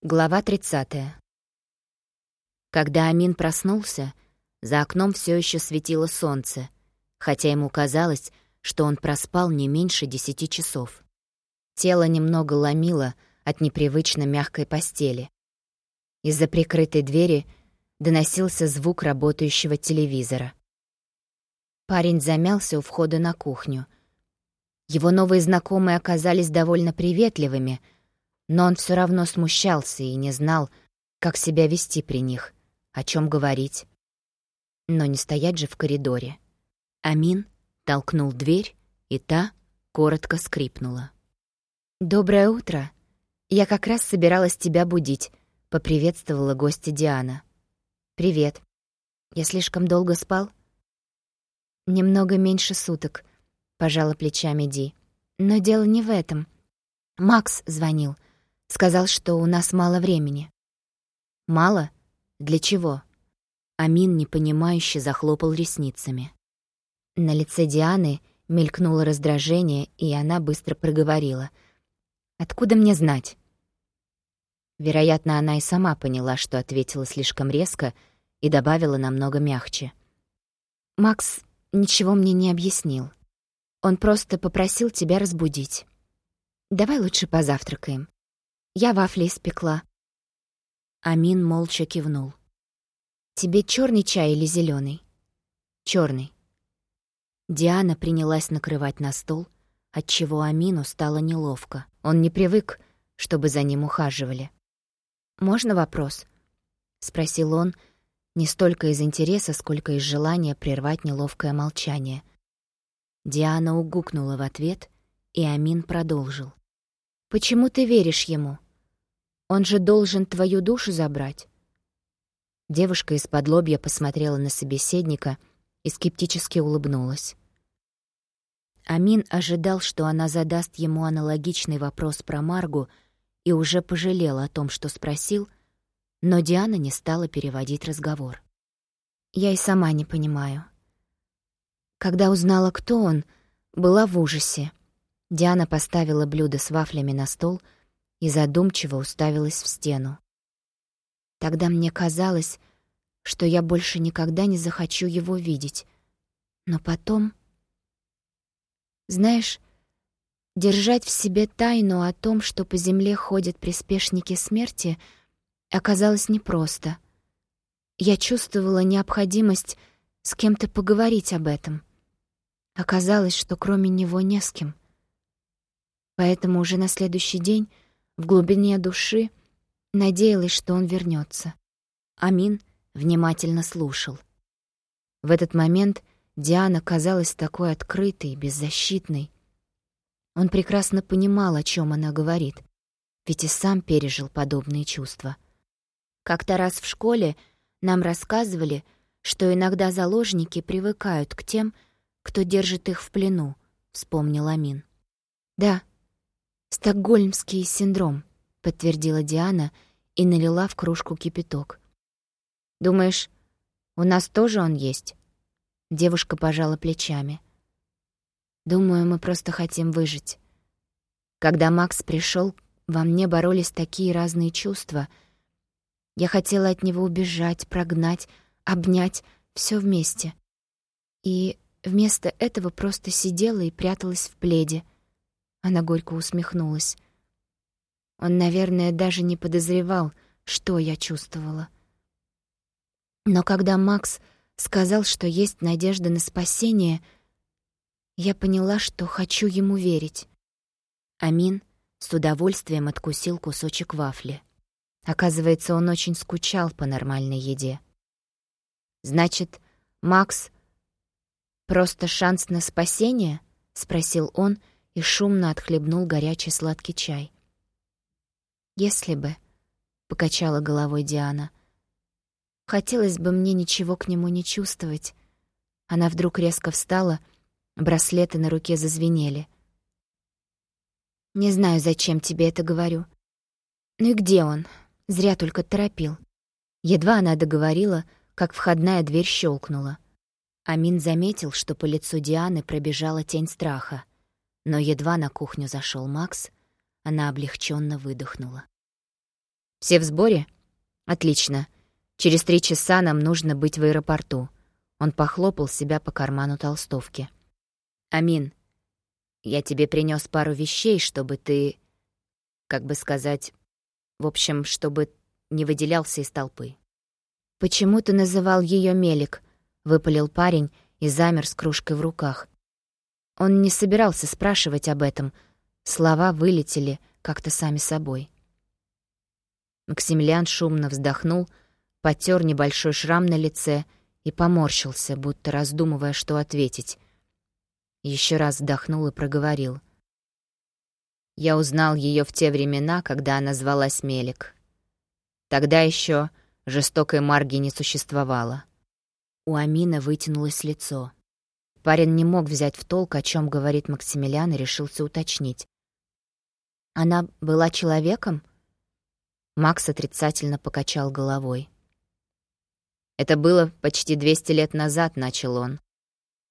Глава 30. Когда Амин проснулся, за окном все еще светило солнце, хотя ему казалось, что он проспал не меньше десяти часов. Тело немного ломило от непривычно мягкой постели. Из-за прикрытой двери доносился звук работающего телевизора. Парень замялся у входа на кухню. Его новые знакомые оказались довольно приветливыми — но он все равно смущался и не знал, как себя вести при них, о чем говорить. Но не стоять же в коридоре. Амин толкнул дверь, и та коротко скрипнула. «Доброе утро. Я как раз собиралась тебя будить», — поприветствовала гостья Диана. «Привет. Я слишком долго спал?» «Немного меньше суток», — пожала плечами Ди. «Но дело не в этом. Макс звонил. Сказал, что у нас мало времени. Мало? Для чего? Амин непонимающе захлопал ресницами. На лице Дианы мелькнуло раздражение, и она быстро проговорила. «Откуда мне знать?» Вероятно, она и сама поняла, что ответила слишком резко и добавила намного мягче. «Макс ничего мне не объяснил. Он просто попросил тебя разбудить. Давай лучше позавтракаем. Я вафли испекла». Амин молча кивнул. «Тебе черный чай или зеленый? Черный. Диана принялась накрывать на стол, отчего Амину стало неловко. Он не привык, чтобы за ним ухаживали. «Можно вопрос?» — спросил он, не столько из интереса, сколько из желания прервать неловкое молчание. Диана угукнула в ответ, и Амин продолжил. «Почему ты веришь ему?» Он же должен твою душу забрать. Девушка из-под лобья посмотрела на собеседника и скептически улыбнулась. Амин ожидал, что она задаст ему аналогичный вопрос про Маргу и уже пожалел о том, что спросил, но Диана не стала переводить разговор. «Я и сама не понимаю». Когда узнала, кто он, была в ужасе. Диана поставила блюдо с вафлями на стол — и задумчиво уставилась в стену. Тогда мне казалось, что я больше никогда не захочу его видеть. Но потом... Знаешь, держать в себе тайну о том, что по земле ходят приспешники смерти, оказалось непросто. Я чувствовала необходимость с кем-то поговорить об этом. Оказалось, что кроме него не с кем. Поэтому уже на следующий день в глубине души надеялась, что он вернется. Амин внимательно слушал. В этот момент Диана казалась такой открытой, беззащитной. Он прекрасно понимал, о чем она говорит, ведь и сам пережил подобные чувства. Как-то раз в школе нам рассказывали, что иногда заложники привыкают к тем, кто держит их в плену, вспомнил Амин. Да, «Стокгольмский синдром», — подтвердила Диана и налила в кружку кипяток. «Думаешь, у нас тоже он есть?» Девушка пожала плечами. «Думаю, мы просто хотим выжить. Когда Макс пришел, во мне боролись такие разные чувства. Я хотела от него убежать, прогнать, обнять, все вместе. И вместо этого просто сидела и пряталась в пледе — она горько усмехнулась. Он, наверное, даже не подозревал, что я чувствовала. Но когда Макс сказал, что есть надежда на спасение, я поняла, что хочу ему верить. Амин с удовольствием откусил кусочек вафли. Оказывается, он очень скучал по нормальной еде. «Значит, Макс — просто шанс на спасение?» — спросил он, — и шумно отхлебнул горячий сладкий чай. «Если бы», — покачала головой Диана, — «хотелось бы мне ничего к нему не чувствовать». Она вдруг резко встала, браслеты на руке зазвенели. «Не знаю, зачем тебе это говорю. Ну и где он? Зря только торопил». Едва она договорила, как входная дверь щелкнула. Амин заметил, что по лицу Дианы пробежала тень страха. Но едва на кухню зашел Макс, она облегченно выдохнула. Все в сборе? Отлично. Через три часа нам нужно быть в аэропорту. Он похлопал себя по карману толстовки. Амин, я тебе принес пару вещей, чтобы ты, как бы сказать, в общем, чтобы не выделялся из толпы. Почему ты называл ее Мелик? выпалил парень и замер с кружкой в руках. Он не собирался спрашивать об этом. Слова вылетели как-то сами собой. Максимилиан шумно вздохнул, потер небольшой шрам на лице и поморщился, будто раздумывая, что ответить. Еще раз вдохнул и проговорил. Я узнал ее в те времена, когда она звалась Мелик. Тогда еще жестокой Марги не существовало. У Амина вытянулось лицо. Парень не мог взять в толк, о чем говорит Максимилиан, и решился уточнить. «Она была человеком?» Макс отрицательно покачал головой. «Это было почти 200 лет назад», — начал он.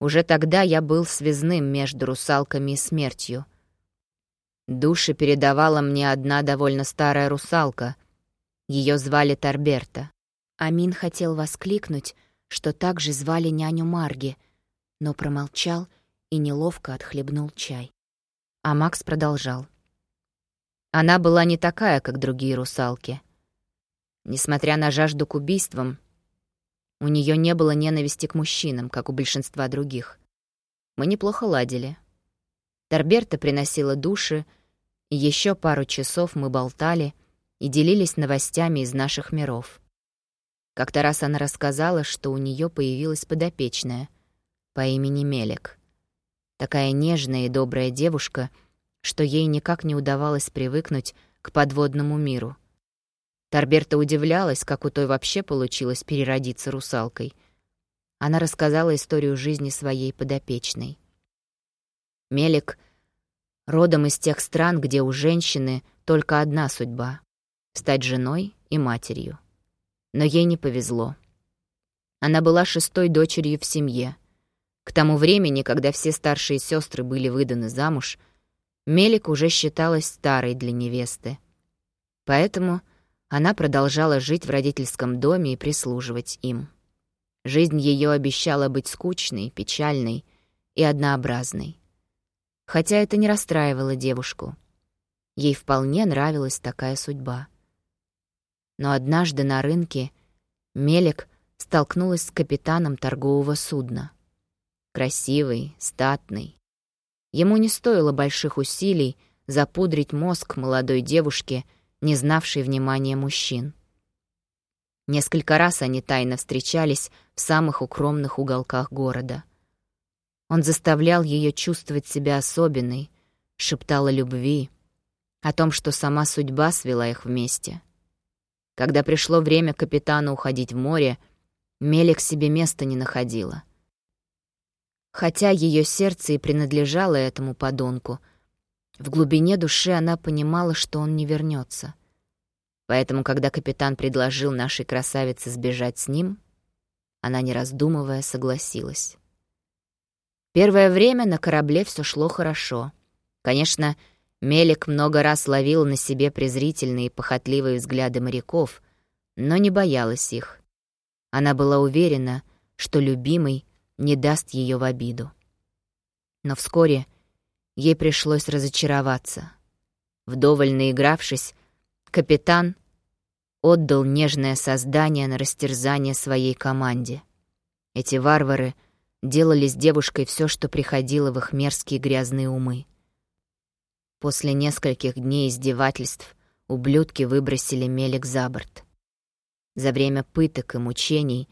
«Уже тогда я был связным между русалками и смертью. Души передавала мне одна довольно старая русалка. Ее звали Торберта». Амин хотел воскликнуть, что также звали няню Марги, но промолчал и неловко отхлебнул чай. А Макс продолжал. Она была не такая, как другие русалки. Несмотря на жажду к убийствам, у нее не было ненависти к мужчинам, как у большинства других. Мы неплохо ладили. Торберта приносила души, и еще пару часов мы болтали и делились новостями из наших миров. Как-то раз она рассказала, что у нее появилась подопечная по имени Мелек. Такая нежная и добрая девушка, что ей никак не удавалось привыкнуть к подводному миру. Торберта удивлялась, как у той вообще получилось переродиться русалкой. Она рассказала историю жизни своей подопечной. Мелик родом из тех стран, где у женщины только одна судьба — стать женой и матерью но ей не повезло. Она была шестой дочерью в семье. К тому времени, когда все старшие сестры были выданы замуж, Мелик уже считалась старой для невесты. Поэтому она продолжала жить в родительском доме и прислуживать им. Жизнь ее обещала быть скучной, печальной и однообразной. Хотя это не расстраивало девушку. Ей вполне нравилась такая судьба — но однажды на рынке Мелек столкнулась с капитаном торгового судна. Красивый, статный. Ему не стоило больших усилий запудрить мозг молодой девушке, не знавшей внимания мужчин. Несколько раз они тайно встречались в самых укромных уголках города. Он заставлял ее чувствовать себя особенной, шептал о любви, о том, что сама судьба свела их вместе. Когда пришло время капитану уходить в море, Мелик себе места не находила. Хотя ее сердце и принадлежало этому подонку, в глубине души она понимала, что он не вернется. Поэтому, когда капитан предложил нашей красавице сбежать с ним, она, не раздумывая, согласилась. Первое время на корабле все шло хорошо. Конечно, Мелик много раз ловил на себе презрительные и похотливые взгляды моряков, но не боялась их. Она была уверена, что любимый не даст ее в обиду. Но вскоре ей пришлось разочароваться. Вдоволь наигравшись, капитан отдал нежное создание на растерзание своей команде. Эти варвары делали с девушкой все, что приходило в их мерзкие грязные умы. После нескольких дней издевательств ублюдки выбросили Мелик за борт. За время пыток и мучений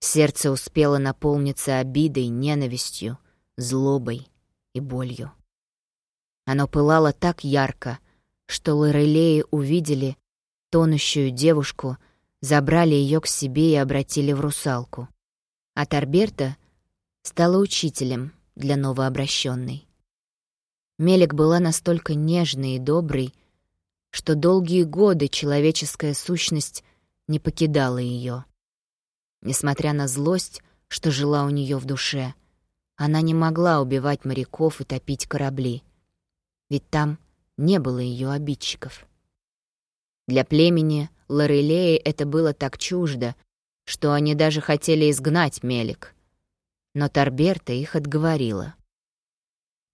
сердце успело наполниться обидой, ненавистью, злобой и болью. Оно пылало так ярко, что Лорелеи увидели тонущую девушку, забрали ее к себе и обратили в русалку. А Торберта стала учителем для новообращенной. Мелик была настолько нежной и доброй, что долгие годы человеческая сущность не покидала ее. Несмотря на злость, что жила у нее в душе, она не могла убивать моряков и топить корабли, ведь там не было ее обидчиков. Для племени Лорелеи это было так чуждо, что они даже хотели изгнать Мелик. Но Торберта их отговорила.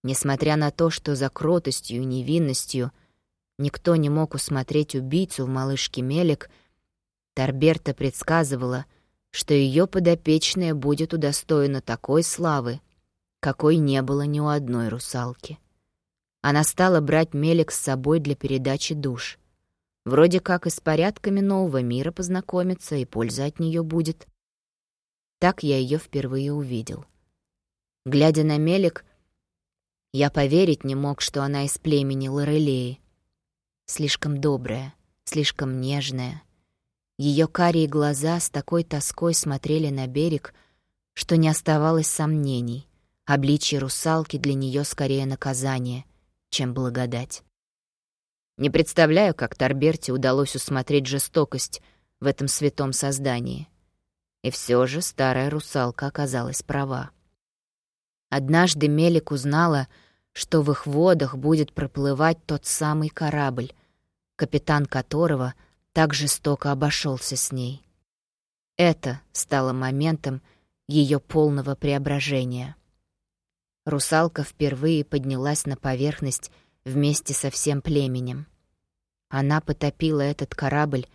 Несмотря на то, что за кротостью и невинностью никто не мог усмотреть убийцу в малышке Мелик, Торберта предсказывала, что ее подопечная будет удостоена такой славы, какой не было ни у одной русалки. Она стала брать Мелик с собой для передачи душ — Вроде как и с порядками нового мира познакомиться, и польза от нее будет. Так я ее впервые увидел. Глядя на Мелик, я поверить не мог, что она из племени Лорелеи. Слишком добрая, слишком нежная. Ее карие глаза с такой тоской смотрели на берег, что не оставалось сомнений. Обличье русалки для нее скорее наказание, чем благодать. Не представляю, как Торберте удалось усмотреть жестокость в этом святом создании. И все же старая русалка оказалась права. Однажды Мелик узнала, что в их водах будет проплывать тот самый корабль, капитан которого так жестоко обошелся с ней. Это стало моментом ее полного преображения. Русалка впервые поднялась на поверхность вместе со всем племенем. Она потопила этот корабль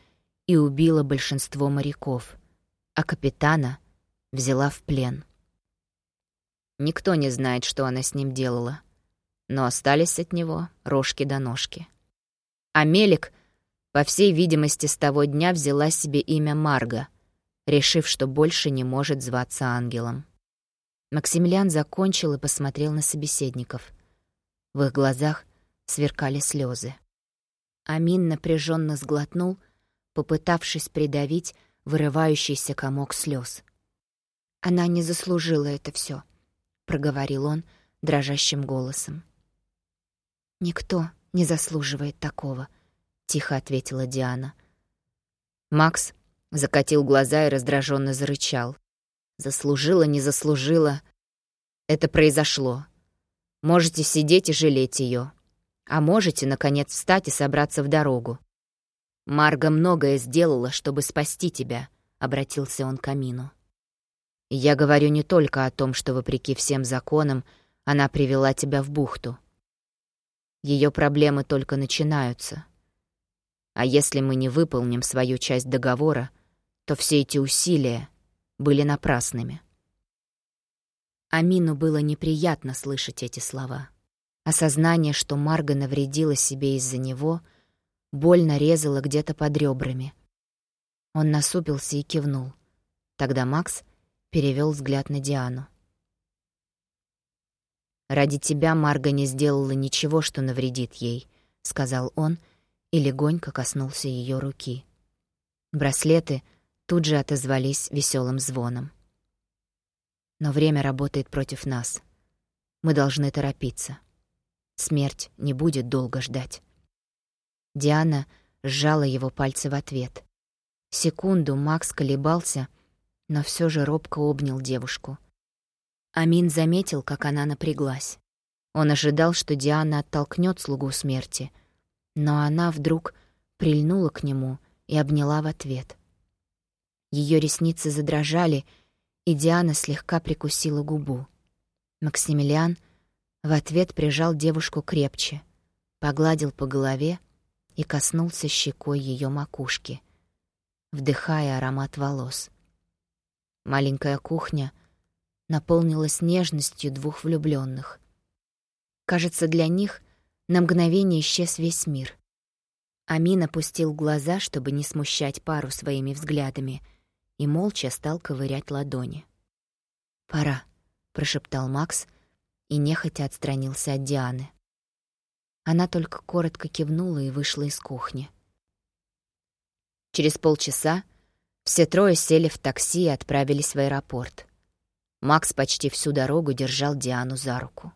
и убила большинство моряков, а капитана взяла в плен. Никто не знает, что она с ним делала, но остались от него рожки до ножки. А Мелик, по всей видимости, с того дня взяла себе имя Марга, решив, что больше не может зваться ангелом. Максимилиан закончил и посмотрел на собеседников. В их глазах сверкали слезы. Амин напряженно сглотнул, попытавшись придавить вырывающийся комок слез. «Она не заслужила это все, проговорил он дрожащим голосом. «Никто не заслуживает такого», — тихо ответила Диана. Макс закатил глаза и раздраженно зарычал. «Заслужила, не заслужила. Это произошло. Можете сидеть и жалеть ее. А можете, наконец, встать и собраться в дорогу. Марга многое сделала, чтобы спасти тебя», — обратился он к Амину. «Я говорю не только о том, что, вопреки всем законам, она привела тебя в бухту. Ее проблемы только начинаются. А если мы не выполним свою часть договора, то все эти усилия были напрасными». Амину было неприятно слышать эти слова. Осознание, что Марга навредила себе из-за него, больно резало где-то под ребрами. Он насупился и кивнул. Тогда Макс перевел взгляд на Диану. «Ради тебя Марга не сделала ничего, что навредит ей», — сказал он и легонько коснулся ее руки. Браслеты тут же отозвались веселым звоном. «Но время работает против нас. Мы должны торопиться». Смерть не будет долго ждать. Диана сжала его пальцы в ответ. Секунду Макс колебался, но все же робко обнял девушку. Амин заметил, как она напряглась. Он ожидал, что Диана оттолкнет слугу смерти, но она вдруг прильнула к нему и обняла в ответ. Ее ресницы задрожали, и Диана слегка прикусила губу. Максимилиан — в ответ прижал девушку крепче, погладил по голове и коснулся щекой ее макушки, вдыхая аромат волос. Маленькая кухня наполнилась нежностью двух влюбленных. Кажется, для них на мгновение исчез весь мир. Амин опустил глаза, чтобы не смущать пару своими взглядами, и молча стал ковырять ладони. «Пора», — прошептал Макс — и нехотя отстранился от Дианы. Она только коротко кивнула и вышла из кухни. Через полчаса все трое сели в такси и отправились в аэропорт. Макс почти всю дорогу держал Диану за руку.